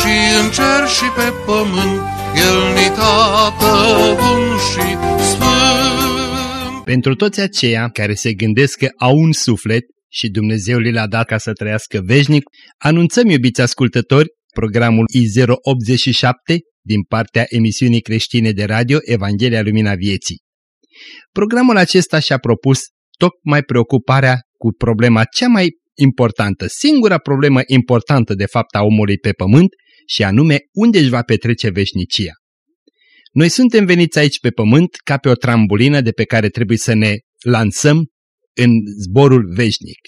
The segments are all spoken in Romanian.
și în cer și pe pământ, El ni tată bun și sfânt. Pentru toți aceia care se gândesc că au un suflet și Dumnezeu li l-a dat ca să trăiască veșnic, anunțăm, iubiți ascultători, programul I087 din partea emisiunii creștine de radio Evanghelia Lumina Vieții. Programul acesta și-a propus tocmai preocuparea cu problema cea mai importantă, singura problemă importantă de fapt a omului pe pământ și anume unde își va petrece veșnicia. Noi suntem veniți aici pe pământ ca pe o trambulină de pe care trebuie să ne lansăm în zborul veșnic.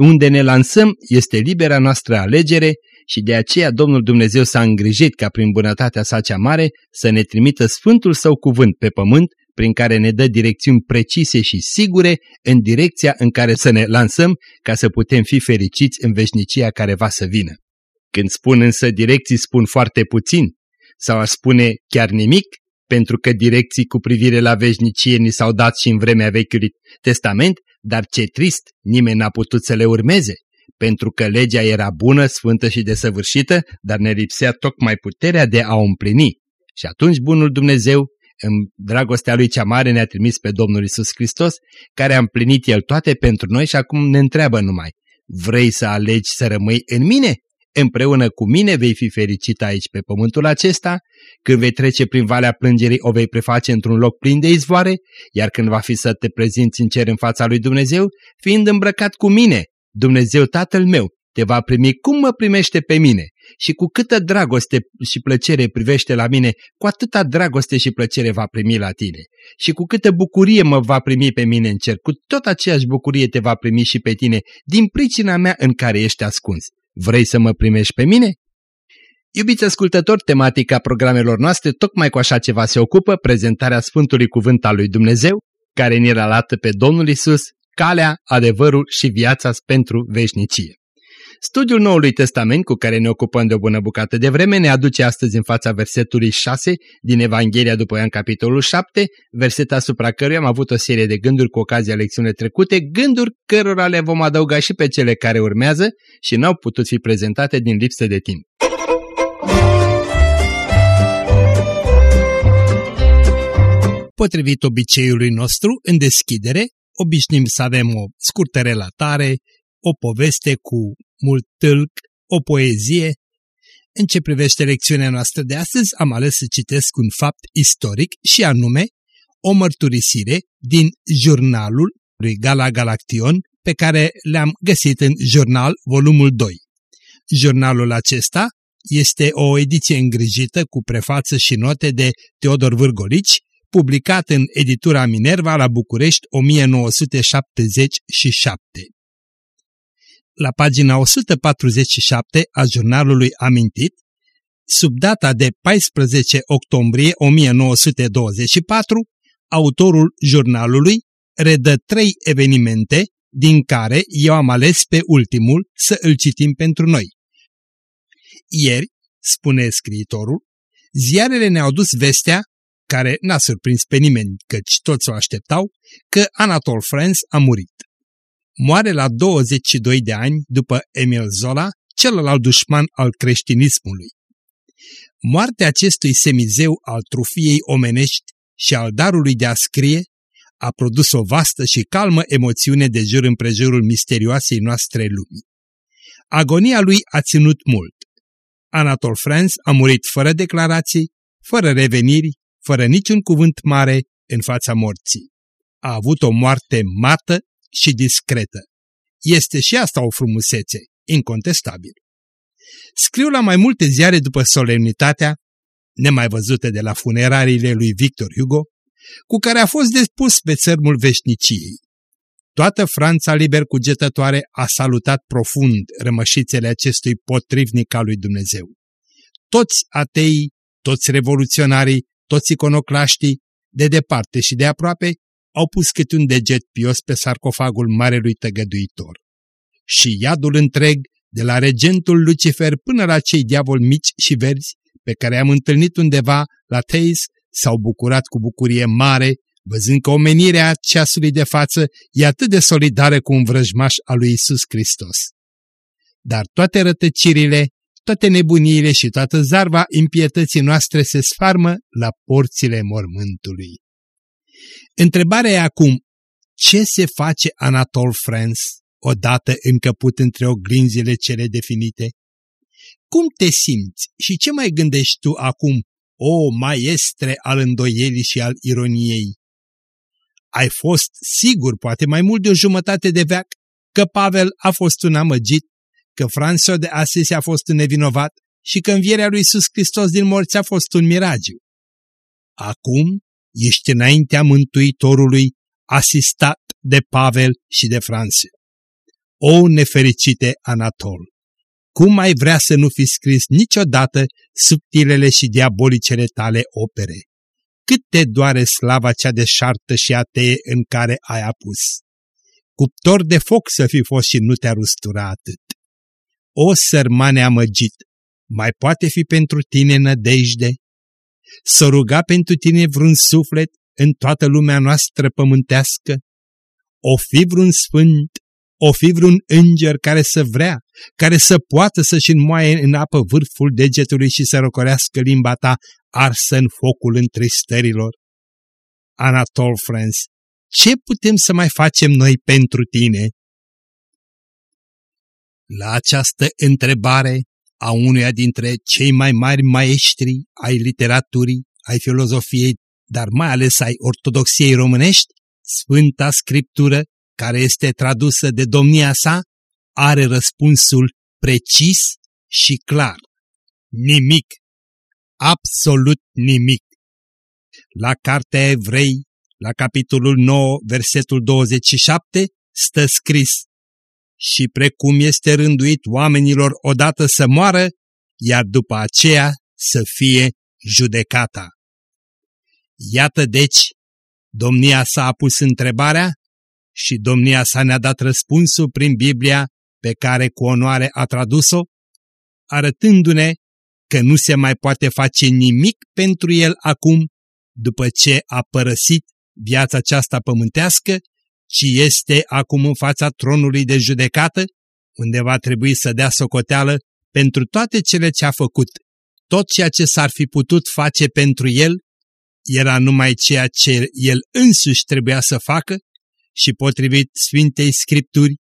Unde ne lansăm este libera noastră alegere și de aceea Domnul Dumnezeu s-a îngrijit ca prin bunătatea sa cea mare să ne trimită Sfântul Său cuvânt pe pământ prin care ne dă direcțiuni precise și sigure în direcția în care să ne lansăm ca să putem fi fericiți în veșnicia care va să vină. Când spun însă direcții spun foarte puțin sau a spune chiar nimic, pentru că direcții cu privire la veșnicie ni s-au dat și în vremea Vechiului Testament, dar ce trist, nimeni n-a putut să le urmeze, pentru că legea era bună, sfântă și desăvârșită, dar ne lipsea tocmai puterea de a o împlini. Și atunci bunul Dumnezeu, în dragostea lui cea mare, ne-a trimis pe Domnul Isus Hristos, care a împlinit El toate pentru noi și acum ne întreabă numai, vrei să alegi să rămâi în mine Împreună cu mine vei fi fericit aici pe pământul acesta, când vei trece prin valea plângerii o vei preface într-un loc plin de izvoare, iar când va fi să te prezinți în cer în fața lui Dumnezeu, fiind îmbrăcat cu mine, Dumnezeu Tatăl meu, te va primi cum mă primește pe mine și cu câtă dragoste și plăcere privește la mine, cu atâta dragoste și plăcere va primi la tine. Și cu câtă bucurie mă va primi pe mine în cer, cu tot aceeași bucurie te va primi și pe tine, din pricina mea în care ești ascuns. Vrei să mă primești pe mine? Iubiți ascultători, tematica programelor noastre tocmai cu așa ceva se ocupă, prezentarea Sfântului Cuvânt al lui Dumnezeu, care ne relată pe Domnul Isus, calea, adevărul și viața pentru veșnicie. Studiul Noului Testament, cu care ne ocupăm de o bună bucată de vreme, ne aduce astăzi în fața versetului 6 din Evanghelia după Ioan capitolul 7, verset asupra căruia am avut o serie de gânduri cu ocazia lecțiunii trecute, gânduri cărora le vom adăuga și pe cele care urmează și n-au putut fi prezentate din lipsă de timp. Potrivit obiceiului nostru, în deschidere, obișnim să avem o scurtă relatare, o poveste cu mult tâlc, o poezie. În ce privește lecțiunea noastră de astăzi, am ales să citesc un fapt istoric și anume o mărturisire din jurnalul lui Gala Galaction pe care le-am găsit în jurnal volumul 2. Jurnalul acesta este o ediție îngrijită cu prefață și note de Teodor Vârgolici, publicat în editura Minerva la București 1977 la pagina 147 a jurnalului amintit, sub data de 14 octombrie 1924, autorul jurnalului redă trei evenimente, din care eu am ales pe ultimul să îl citim pentru noi. Ieri, spune scriitorul, ziarele ne-au dus vestea, care n-a surprins pe nimeni, căci toți o așteptau, că Anatol Franz a murit moare la 22 de ani după Emil Zola, celălalt dușman al creștinismului. Moartea acestui semizeu al trufiei omenești și al darului de a scrie a produs o vastă și calmă emoțiune de jur împrejurul misterioasei noastre lumii. Agonia lui a ținut mult. Anatol Franz a murit fără declarații, fără reveniri, fără niciun cuvânt mare în fața morții. A avut o moarte mată și discretă. Este și asta o frumusețe, incontestabil. Scriu la mai multe ziare după solemnitatea, nemai văzute de la funerariile lui Victor Hugo, cu care a fost despus pe țărmul veșniciei. Toată Franța liber cugetătoare a salutat profund rămășițele acestui potrivnic al lui Dumnezeu. toți ateii, toți revoluționarii, toți iconoclaștii, de departe și de aproape, au pus câte un deget pios pe sarcofagul Marelui Tăgăduitor. Și iadul întreg, de la regentul Lucifer până la cei diavoli mici și verzi, pe care am întâlnit undeva la Teis, s-au bucurat cu bucurie mare, văzând că omenirea ceasului de față e atât de solidară cu un vrăjmaș al lui Isus Hristos. Dar toate rătăcirile, toate nebuniile și toată zarva impietății noastre se sfarmă la porțile mormântului. Întrebarea e acum, ce se face Anatol Franz odată încăput între oglinzile cele definite? Cum te simți și ce mai gândești tu acum, o maestre al îndoielii și al ironiei? Ai fost sigur, poate mai mult de o jumătate de veac, că Pavel a fost un amăgit, că François de Asisi a fost un nevinovat și că învierea lui Iisus Hristos din morți a fost un miragiu. Acum ești înaintea Mântuitorului, asistat de Pavel și de Franțe. O nefericite Anatol! Cum ai vrea să nu fi scris niciodată subtilele și diabolicele tale opere? Cât te doare slava cea deșartă și atee în care ai apus? Cuptor de foc să fi fost și nu te-a rustura atât. O sărmane amăgit, mai poate fi pentru tine nădejde? Să ruga pentru tine vreun suflet în toată lumea noastră pământească? O fi vreun sfânt, o fi vreun înger care să vrea, care să poată să-și înmoaie în apă vârful degetului și să răcorească limba ta arsă în focul întristărilor? Anatol Friends, ce putem să mai facem noi pentru tine? La această întrebare a unuia dintre cei mai mari maestri ai literaturii, ai filozofiei, dar mai ales ai ortodoxiei românești, Sfânta Scriptură, care este tradusă de domnia sa, are răspunsul precis și clar. Nimic. Absolut nimic. La Cartea Evrei, la capitolul 9, versetul 27, stă scris și precum este rânduit oamenilor odată să moară, iar după aceea să fie judecata. Iată deci, domnia sa a pus întrebarea și domnia sa ne-a dat răspunsul prin Biblia pe care cu onoare a tradus-o, arătându-ne că nu se mai poate face nimic pentru el acum, după ce a părăsit viața aceasta pământească ci este acum în fața tronului de judecată, unde va trebui să dea socoteală pentru toate cele ce a făcut. Tot ceea ce s-ar fi putut face pentru el era numai ceea ce el însuși trebuia să facă și potrivit Sfintei Scripturi,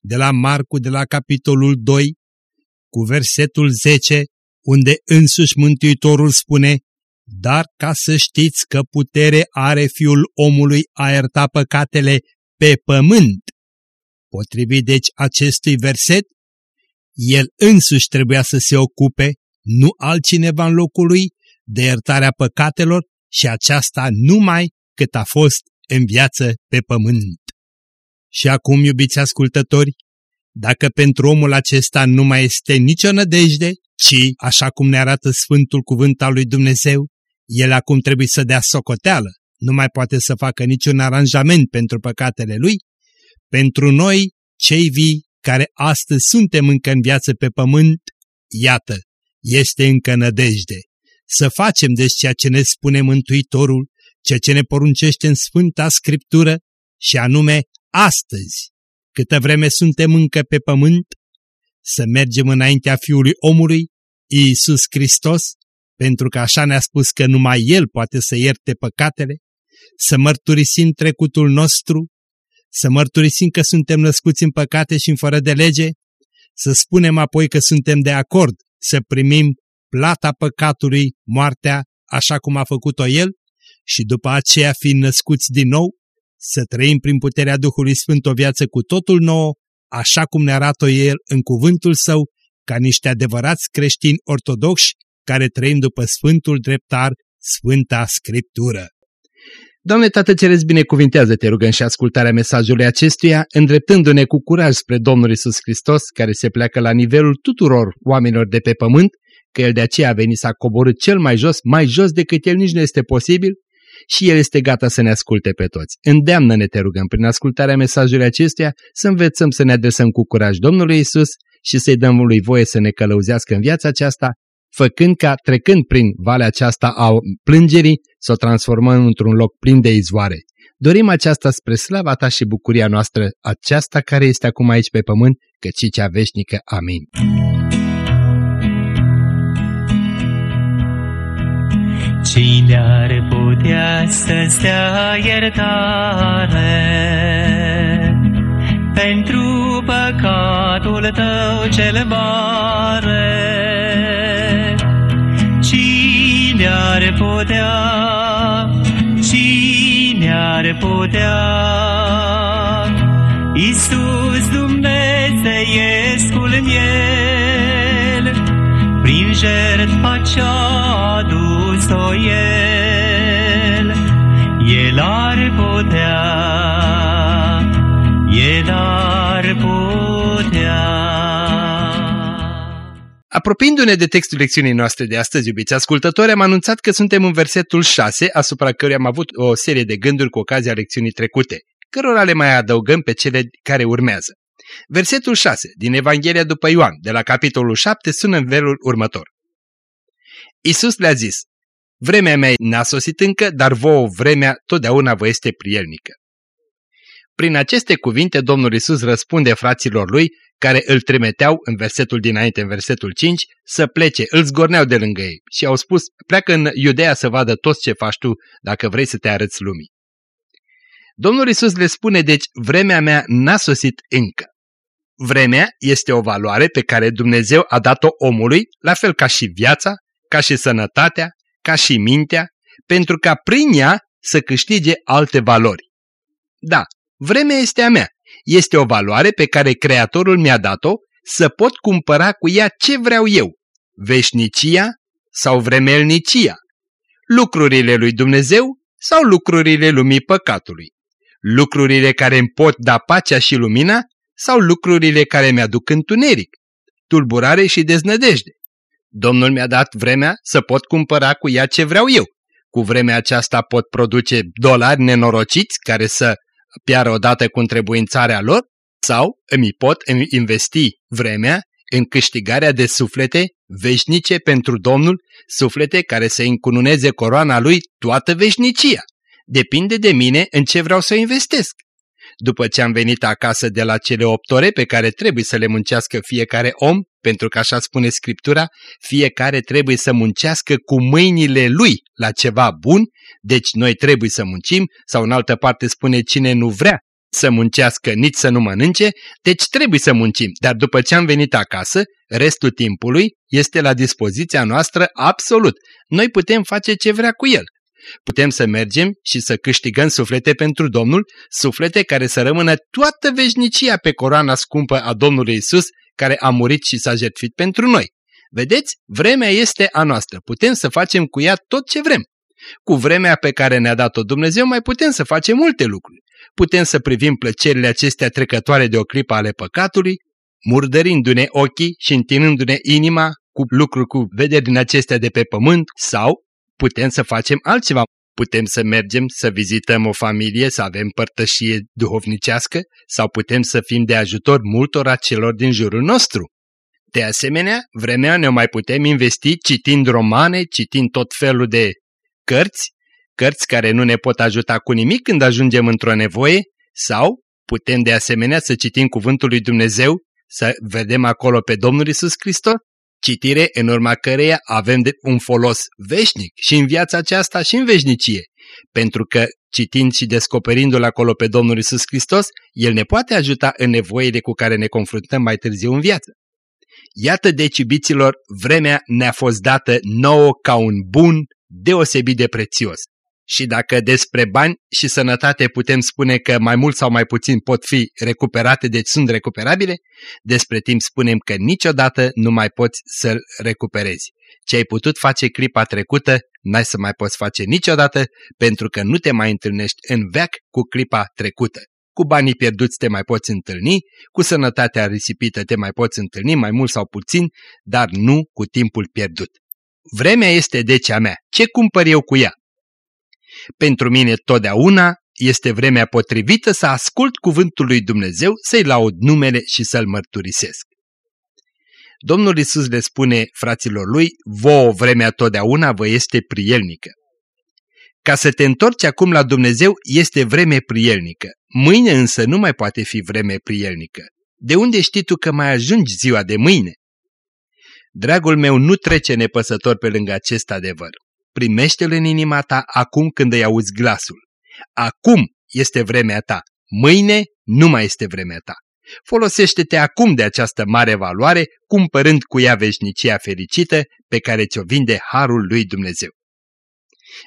de la Marcu, de la capitolul 2, cu versetul 10, unde însuși Mântuitorul spune, Dar ca să știți că putere are Fiul omului a ierta păcatele pe pământ. Potrivit deci acestui verset, el însuși trebuia să se ocupe, nu altcineva în locul lui, de iertarea păcatelor și aceasta numai cât a fost în viață pe pământ. Și acum, iubiți ascultători, dacă pentru omul acesta nu mai este nicio nădejde, ci, așa cum ne arată Sfântul Cuvânt al lui Dumnezeu, el acum trebuie să dea socoteală nu mai poate să facă niciun aranjament pentru păcatele lui, pentru noi, cei vii, care astăzi suntem încă în viață pe pământ, iată, este încă nădejde. Să facem deci ceea ce ne spune Mântuitorul, ceea ce ne poruncește în Sfânta Scriptură, și anume astăzi, câtă vreme suntem încă pe pământ, să mergem înaintea Fiului omului, Iisus Hristos, pentru că așa ne-a spus că numai El poate să ierte păcatele, să mărturisim trecutul nostru, să mărturisim că suntem născuți în păcate și în fără de lege, să spunem apoi că suntem de acord să primim plata păcatului, moartea, așa cum a făcut-o El, și după aceea fiind născuți din nou, să trăim prin puterea Duhului Sfânt o viață cu totul nouă, așa cum ne arată El în cuvântul Său, ca niște adevărați creștini ortodoxi care trăim după Sfântul Dreptar, Sfânta Scriptură. Doamne Tată Ceresc, binecuvintează, te rugăm și ascultarea mesajului acestuia, îndreptându-ne cu curaj spre Domnul Isus Hristos, care se pleacă la nivelul tuturor oamenilor de pe pământ că El de aceea a venit să a coborât cel mai jos, mai jos decât El nici nu este posibil și El este gata să ne asculte pe toți. Îndeamnă-ne, te rugăm, prin ascultarea mesajului acestuia, să învățăm să ne adresăm cu curaj Domnului Isus și să-i dăm lui voie să ne călăuzească în viața aceasta, făcând ca, trecând prin valea aceasta a plângerii, să o transformăm într-un loc plin de izvoare. Dorim aceasta spre slava ta și bucuria noastră, aceasta care este acum aici pe pământ, cât și cea veșnică. Amin. Cine ar putea să-ți dea iertare pentru păcatul tău cel mare? Putea, cine ar putea, Iisus Dumnezeiescul miel, prin jertfa ce-a adus-o El, Apropiindu-ne de textul lecțiunii noastre de astăzi, iubiți ascultători, am anunțat că suntem în versetul 6, asupra căruia am avut o serie de gânduri cu ocazia lecțiunii trecute, cărora le mai adăugăm pe cele care urmează. Versetul 6 din Evanghelia după Ioan, de la capitolul 7, sună în felul următor. Isus le-a zis, Vremea mea n-a sosit încă, dar vouă vremea totdeauna vă este prielnică. Prin aceste cuvinte, Domnul Isus răspunde fraților lui, care îl trimiteau în versetul dinainte, în versetul 5, să plece, îl zgorneau de lângă ei și au spus, pleacă în Iudea să vadă toți ce faci tu dacă vrei să te arăți lumii. Domnul Isus le spune, deci, vremea mea n-a sosit încă. Vremea este o valoare pe care Dumnezeu a dat-o omului, la fel ca și viața, ca și sănătatea, ca și mintea, pentru ca prin ea să câștige alte valori. Da, vremea este a mea. Este o valoare pe care Creatorul mi-a dat-o să pot cumpăra cu ea ce vreau eu, veșnicia sau vremelnicia, lucrurile lui Dumnezeu sau lucrurile lumii păcatului, lucrurile care îmi pot da pacea și lumina sau lucrurile care mi-aduc întuneric, tulburare și deznădejde. Domnul mi-a dat vremea să pot cumpăra cu ea ce vreau eu. Cu vremea aceasta pot produce dolari nenorociți care să piară odată cu întrebuințarea lor sau îmi pot investi vremea în câștigarea de suflete veșnice pentru Domnul, suflete care să încununeze coroana lui toată veșnicia. Depinde de mine în ce vreau să investesc. După ce am venit acasă de la cele opt ore pe care trebuie să le muncească fiecare om, pentru că așa spune Scriptura, fiecare trebuie să muncească cu mâinile lui la ceva bun, deci noi trebuie să muncim, sau în altă parte spune cine nu vrea să muncească, nici să nu mănânce, deci trebuie să muncim, dar după ce am venit acasă, restul timpului este la dispoziția noastră absolut. Noi putem face ce vrea cu el. Putem să mergem și să câștigăm suflete pentru Domnul, suflete care să rămână toată veșnicia pe coroana scumpă a Domnului Isus, care a murit și s-a jertfit pentru noi. Vedeți, vremea este a noastră, putem să facem cu ea tot ce vrem. Cu vremea pe care ne-a dat-o Dumnezeu mai putem să facem multe lucruri. Putem să privim plăcerile acestea trecătoare de o clipă ale păcatului, murdărindu-ne ochii și întinându-ne inima cu lucruri cu vederi din acestea de pe pământ sau putem să facem altceva. Putem să mergem să vizităm o familie, să avem părtășie duhovnicească sau putem să fim de ajutor multora celor din jurul nostru. De asemenea, vremea ne mai putem investi citind romane, citind tot felul de cărți, cărți care nu ne pot ajuta cu nimic când ajungem într-o nevoie, sau putem de asemenea să citim Cuvântul lui Dumnezeu, să vedem acolo pe Domnul Isus Hristos citire în urma căreia avem de un folos veșnic și în viața aceasta și în veșnicie, pentru că citind și descoperindu-L acolo pe Domnul Isus Hristos, El ne poate ajuta în nevoile cu care ne confruntăm mai târziu în viață. Iată deci, iubiților, vremea ne-a fost dată nouă ca un bun deosebit de prețios. Și dacă despre bani și sănătate putem spune că mai mult sau mai puțin pot fi recuperate, deci sunt recuperabile, despre timp spunem că niciodată nu mai poți să-l recuperezi. Ce ai putut face clipa trecută, n-ai să mai poți face niciodată, pentru că nu te mai întâlnești în veac cu clipa trecută. cu banii pierduți te mai poți întâlni, cu sănătatea risipită te mai poți întâlni, mai mult sau puțin, dar nu cu timpul pierdut. Vremea este deci a mea. Ce cumpăr eu cu ea? Pentru mine totdeauna este vremea potrivită să ascult cuvântul lui Dumnezeu, să-i laud numele și să-l mărturisesc. Domnul Isus le spune fraților lui, vouă vremea totdeauna vă este prielnică. Ca să te întorci acum la Dumnezeu este vreme prielnică, mâine însă nu mai poate fi vreme prielnică. De unde știi tu că mai ajungi ziua de mâine? Dragul meu, nu trece nepăsător pe lângă acest adevăr. Primește-l în inima ta acum când îi auzi glasul. Acum este vremea ta, mâine nu mai este vremea ta. Folosește-te acum de această mare valoare, cumpărând cu ea veșnicia fericită pe care ți-o vinde Harul lui Dumnezeu.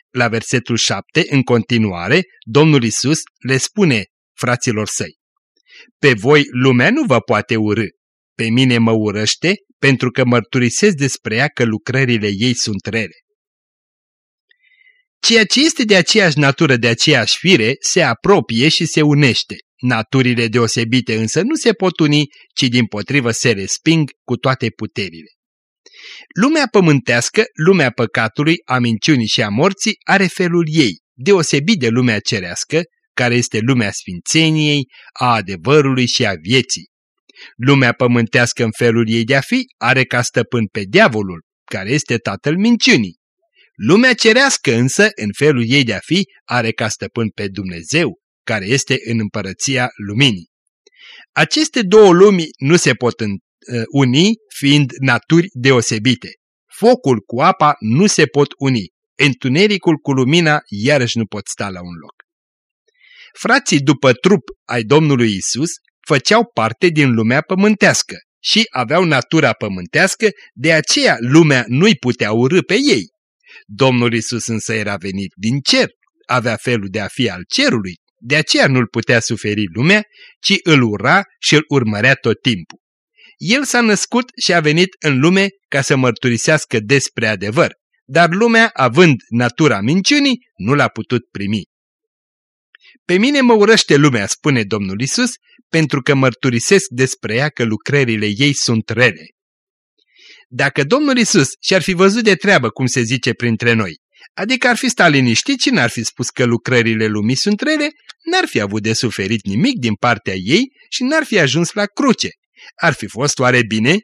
La versetul 7, în continuare, Domnul Isus le spune fraților săi, Pe voi lumea nu vă poate urâ, pe mine mă urăște pentru că mărturisesc despre ea că lucrările ei sunt rele. Ceea ce este de aceeași natură, de aceeași fire, se apropie și se unește. Naturile deosebite însă nu se pot uni, ci din potrivă se resping cu toate puterile. Lumea pământească, lumea păcatului, a minciunii și a morții, are felul ei, deosebit de lumea cerească, care este lumea sfințeniei, a adevărului și a vieții. Lumea pământească în felul ei de a fi are ca stăpân pe diavolul, care este tatăl minciunii. Lumea cerească însă, în felul ei de a fi, are ca stăpân pe Dumnezeu, care este în împărăția luminii. Aceste două lumi nu se pot Uh, uni fiind naturi deosebite. Focul cu apa nu se pot uni, întunericul cu lumina iarăși nu pot sta la un loc. Frații după trup ai Domnului Isus făceau parte din lumea pământească și aveau natura pământească, de aceea lumea nu-i putea urâ pe ei. Domnul Isus însă era venit din cer, avea felul de a fi al cerului, de aceea nu-l putea suferi lumea, ci îl ura și îl urmărea tot timpul. El s-a născut și a venit în lume ca să mărturisească despre adevăr, dar lumea, având natura minciunii, nu l-a putut primi. Pe mine mă urăște lumea, spune Domnul Isus, pentru că mărturisesc despre ea că lucrările ei sunt rele. Dacă Domnul Isus și-ar fi văzut de treabă, cum se zice printre noi, adică ar fi stat liniștit și n-ar fi spus că lucrările lumii sunt rele, n-ar fi avut de suferit nimic din partea ei și n-ar fi ajuns la cruce, ar fi fost oare bine?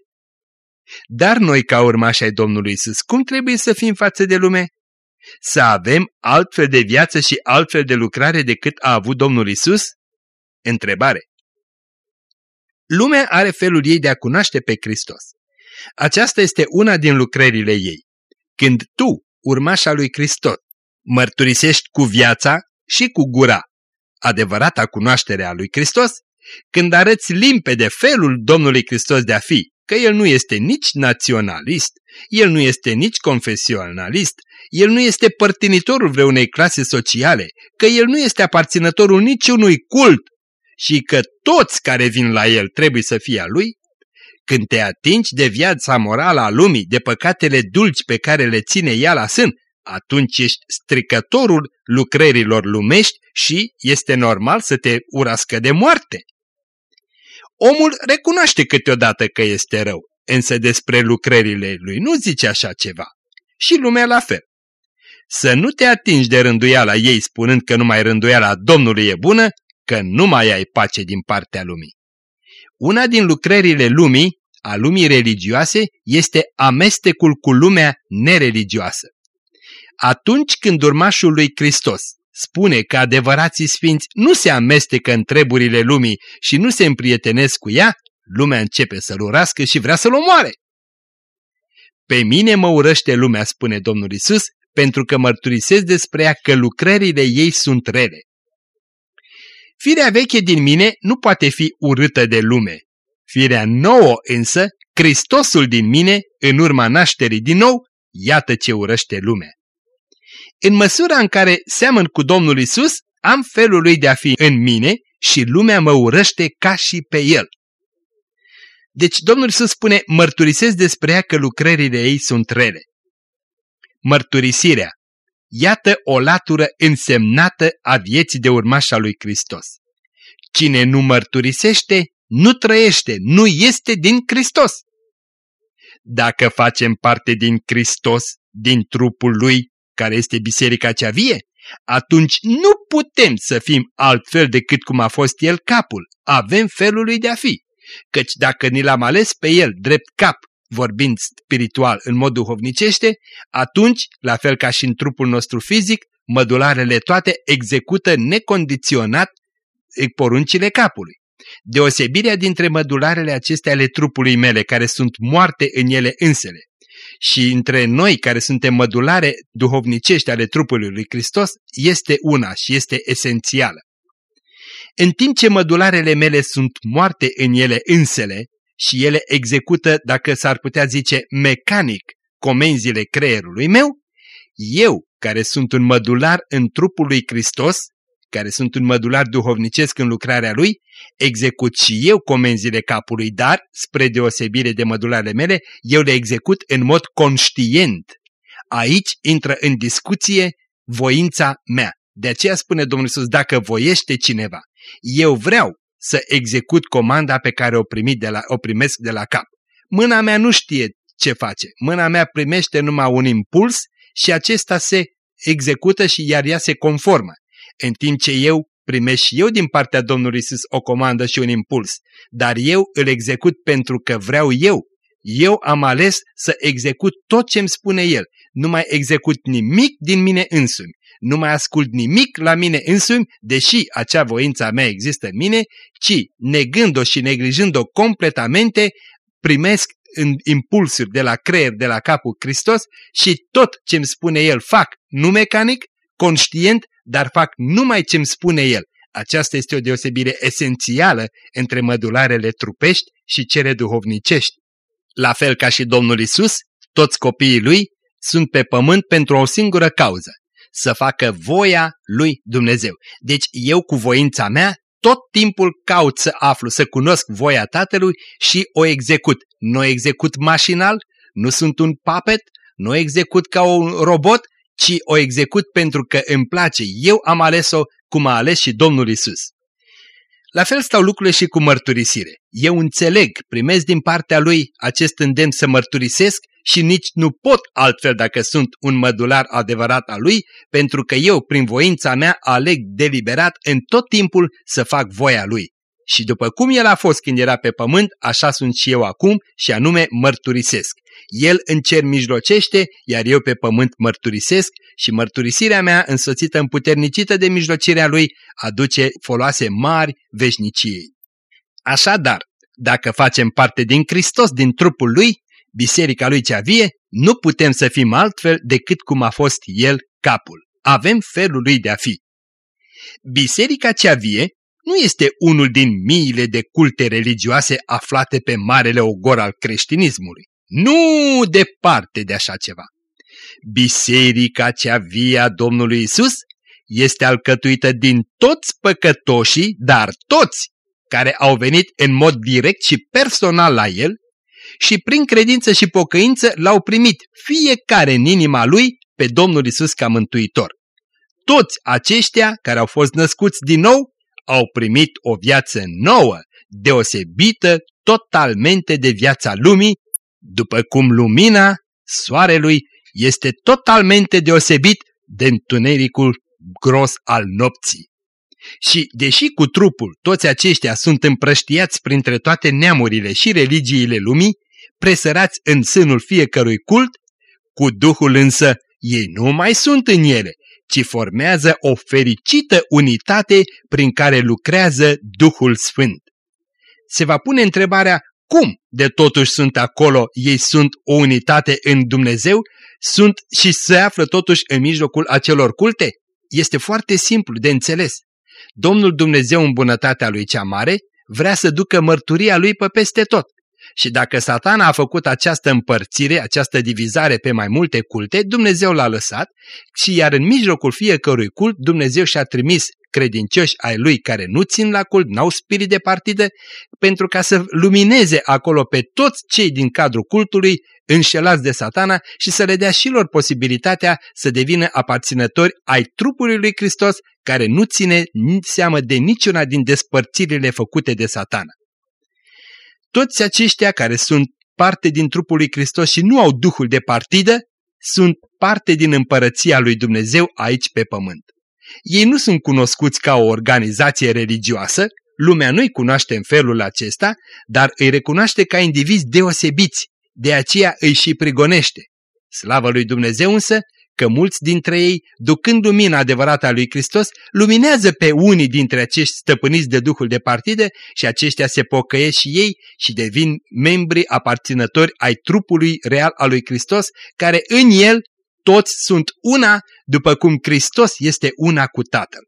Dar noi, ca urmași ai Domnului Isus, cum trebuie să fim față de lume? Să avem altfel de viață și altfel de lucrare decât a avut Domnul Isus? Întrebare. Lumea are felul ei de a cunoaște pe Hristos. Aceasta este una din lucrările ei. Când tu, urmașa lui Hristos, mărturisești cu viața și cu gura adevărata cunoaștere a lui Hristos, când arăți limpede felul Domnului Hristos de a fi, că El nu este nici naționalist, El nu este nici confesionalist, El nu este părtinitorul vreunei clase sociale, că El nu este aparținătorul niciunui cult și că toți care vin la El trebuie să fie a Lui, când te atingi de viața morală a lumii, de păcatele dulci pe care le ține ea la sân, atunci ești stricătorul lucrărilor lumești și este normal să te urască de moarte. Omul recunoaște câteodată că este rău, însă despre lucrările lui nu zice așa ceva. Și lumea la fel. Să nu te atingi de rânduiala ei spunând că numai rânduiala Domnului e bună, că nu mai ai pace din partea lumii. Una din lucrările lumii, a lumii religioase, este amestecul cu lumea nereligioasă. Atunci când urmașul lui Hristos spune că adevărații sfinți nu se amestecă în treburile lumii și nu se împrietenesc cu ea, lumea începe să-l urască și vrea să-l omoare. Pe mine mă urăște lumea, spune Domnul Isus, pentru că mărturisesc despre ea că lucrările ei sunt rele. Firea veche din mine nu poate fi urâtă de lume. Firea nouă însă, Hristosul din mine, în urma nașterii din nou, iată ce urăște lumea. În măsura în care seamăn cu Domnul Isus, am felul lui de a fi în mine și lumea mă urăște ca și pe el. Deci Domnul Isus spune, mărturisesc despre ea că lucrările ei sunt rele. Mărturisirea. Iată o latură însemnată a vieții de urmașa lui Hristos. Cine nu mărturisește, nu trăiește, nu este din Hristos. Dacă facem parte din Hristos, din trupul Lui, care este biserica cea vie, atunci nu putem să fim altfel decât cum a fost El capul. Avem felul lui de a fi. Căci dacă ni l-am ales pe El drept cap, vorbind spiritual în mod duhovnicește, atunci, la fel ca și în trupul nostru fizic, mădularele toate execută necondiționat poruncile capului. Deosebirea dintre mădularele acestea ale trupului mele, care sunt moarte în ele însele, și între noi care suntem mădulare duhovnicești ale trupului lui Hristos este una și este esențială. În timp ce mădularele mele sunt moarte în ele însele și ele execută, dacă s-ar putea zice, mecanic comenzile creierului meu, eu, care sunt un mădular în trupul lui Hristos, care sunt un mădular duhovnicesc în lucrarea lui, execut și eu comenzile capului, dar, spre deosebire de mădularele mele, eu le execut în mod conștient. Aici intră în discuție voința mea. De aceea spune Domnul Iisus, dacă voiește cineva, eu vreau să execut comanda pe care o, primit de la, o primesc de la cap. Mâna mea nu știe ce face. Mâna mea primește numai un impuls și acesta se execută și iar ea se conformă în timp ce eu primesc și eu din partea Domnului Iisus o comandă și un impuls, dar eu îl execut pentru că vreau eu. Eu am ales să execut tot ce îmi spune El. Nu mai execut nimic din mine însumi. Nu mai ascult nimic la mine însumi, deși acea voință a mea există în mine, ci negând-o și neglijând-o completamente, primesc în impulsuri de la creier, de la capul Hristos și tot ce îmi spune El fac, nu mecanic, conștient, dar fac numai ce-mi spune el. Aceasta este o deosebire esențială între mădularele trupești și cele duhovnicești. La fel ca și Domnul Isus, toți copiii lui sunt pe pământ pentru o singură cauză, să facă voia lui Dumnezeu. Deci eu cu voința mea tot timpul caut să aflu, să cunosc voia Tatălui și o execut. Nu o execut mașinal, nu sunt un papet, nu o execut ca un robot, ci o execut pentru că îmi place. Eu am ales-o cum a ales și Domnul Isus. La fel stau lucrurile și cu mărturisire. Eu înțeleg, primesc din partea lui acest îndemn să mărturisesc și nici nu pot altfel dacă sunt un mădular adevărat al lui, pentru că eu, prin voința mea, aleg deliberat în tot timpul să fac voia lui. Și după cum el a fost când era pe pământ, așa sunt și eu acum și anume mărturisesc. El în cer mijlocește, iar eu pe pământ mărturisesc și mărturisirea mea, însoțită împuternicită de mijlocirea lui, aduce foloase mari veșniciei. Așadar, dacă facem parte din Hristos, din trupul lui, biserica lui cea vie, nu putem să fim altfel decât cum a fost el capul. Avem felul lui de a fi. Biserica cea vie nu este unul din miile de culte religioase aflate pe marele ogor al creștinismului. Nu departe de așa ceva. Biserica cea vie a Domnului Isus este alcătuită din toți păcătoșii, dar toți care au venit în mod direct și personal la El și prin credință și pocăință l-au primit fiecare în inima lui pe Domnul Isus ca mântuitor. Toți aceștia care au fost născuți din nou au primit o viață nouă, deosebită totalmente de viața lumii, după cum lumina soarelui este totalmente deosebit de întunericul gros al nopții. Și, deși cu trupul toți aceștia sunt împrăștiați printre toate neamurile și religiile lumii, presărați în sânul fiecărui cult, cu Duhul însă ei nu mai sunt în ele, ci formează o fericită unitate prin care lucrează Duhul Sfânt. Se va pune întrebarea cum de totuși sunt acolo, ei sunt o unitate în Dumnezeu, sunt și se află totuși în mijlocul acelor culte? Este foarte simplu de înțeles. Domnul Dumnezeu în bunătatea lui cea mare vrea să ducă mărturia lui pe peste tot. Și dacă satana a făcut această împărțire, această divizare pe mai multe culte, Dumnezeu l-a lăsat și iar în mijlocul fiecărui cult Dumnezeu și-a trimis credincioși ai lui care nu țin la cult, n-au spirit de partidă, pentru ca să lumineze acolo pe toți cei din cadrul cultului înșelați de satana și să le dea și lor posibilitatea să devină aparținători ai trupului lui Hristos care nu ține seamă de niciuna din despărțirile făcute de satana. Toți aceștia care sunt parte din trupul lui Hristos și nu au duhul de partidă, sunt parte din împărăția lui Dumnezeu aici pe pământ. Ei nu sunt cunoscuți ca o organizație religioasă, lumea nu-i cunoaște în felul acesta, dar îi recunoaște ca indivizi deosebiți, de aceea îi și prigonește. Slavă lui Dumnezeu însă că mulți dintre ei, ducând lumina adevărată a lui Hristos, luminează pe unii dintre acești stăpâniți de Duhul de partide și aceștia se pocăiesc și ei și devin membri aparținători ai trupului real al lui Hristos, care în el toți sunt una, după cum Hristos este una cu Tatăl.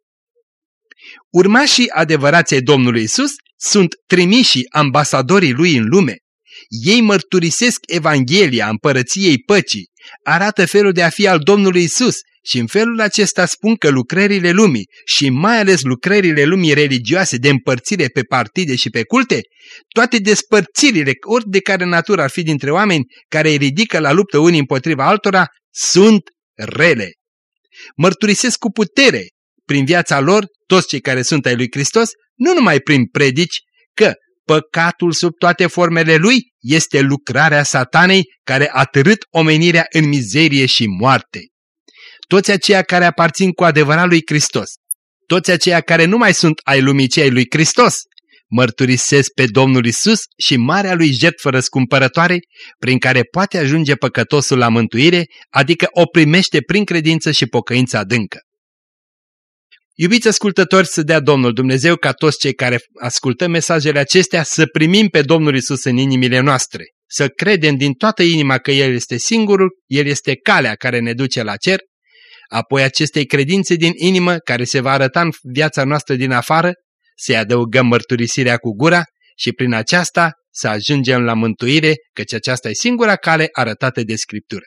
Urmașii adevărației Domnului Isus sunt trimișii ambasadorii lui în lume. Ei mărturisesc Evanghelia împărăției păcii, arată felul de a fi al Domnului Isus și în felul acesta spun că lucrările lumii și mai ales lucrările lumii religioase de împărțire pe partide și pe culte, toate despărțirile, ori de care natură ar fi dintre oameni care îi ridică la luptă unii împotriva altora, sunt rele. Mărturisesc cu putere prin viața lor, toți cei care sunt ai lui Hristos, nu numai prin predici, că păcatul sub toate formele lui este lucrarea satanei care a târât omenirea în mizerie și moarte. Toți aceia care aparțin cu adevărat lui Hristos, toți aceia care nu mai sunt ai lumii cei lui Hristos, mărturisesc pe Domnul Isus și marea lui jertfă răscumpărătoare prin care poate ajunge păcătosul la mântuire, adică o primește prin credință și pocăință adâncă. Iubiți ascultători, să dea Domnul Dumnezeu ca toți cei care ascultă mesajele acestea să primim pe Domnul Isus în inimile noastre, să credem din toată inima că El este singurul, El este calea care ne duce la cer, apoi acestei credințe din inimă care se va arăta în viața noastră din afară, să-i adăugăm mărturisirea cu gura și prin aceasta să ajungem la mântuire, căci aceasta e singura cale arătată de Scriptură.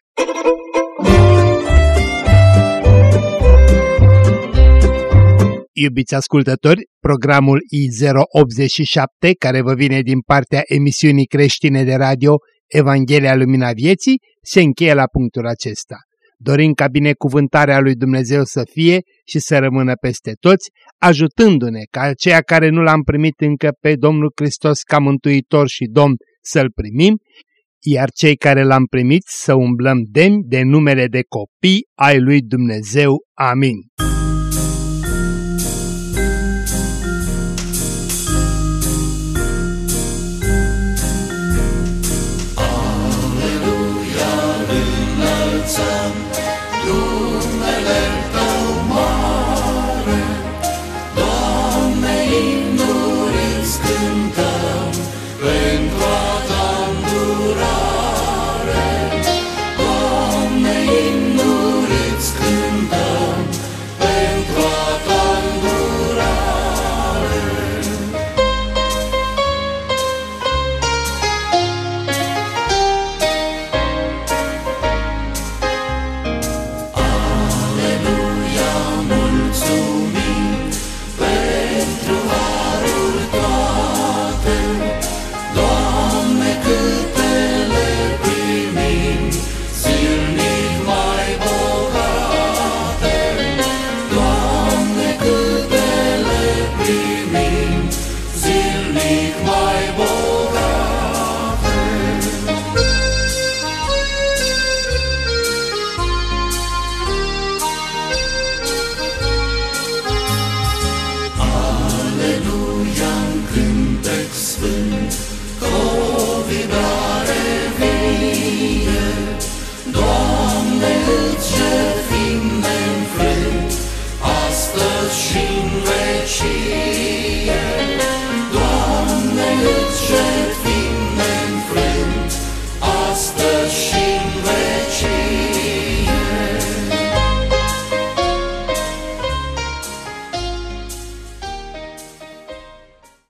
Iubiți ascultători, programul I087, care vă vine din partea emisiunii creștine de radio Evanghelia Lumina Vieții, se încheie la punctul acesta. Dorim ca binecuvântarea lui Dumnezeu să fie și să rămână peste toți, ajutându-ne ca aceia care nu l-am primit încă pe Domnul Hristos ca Mântuitor și Domn să-L primim, iar cei care l-am primit să umblăm demni de numele de copii ai lui Dumnezeu. Amin.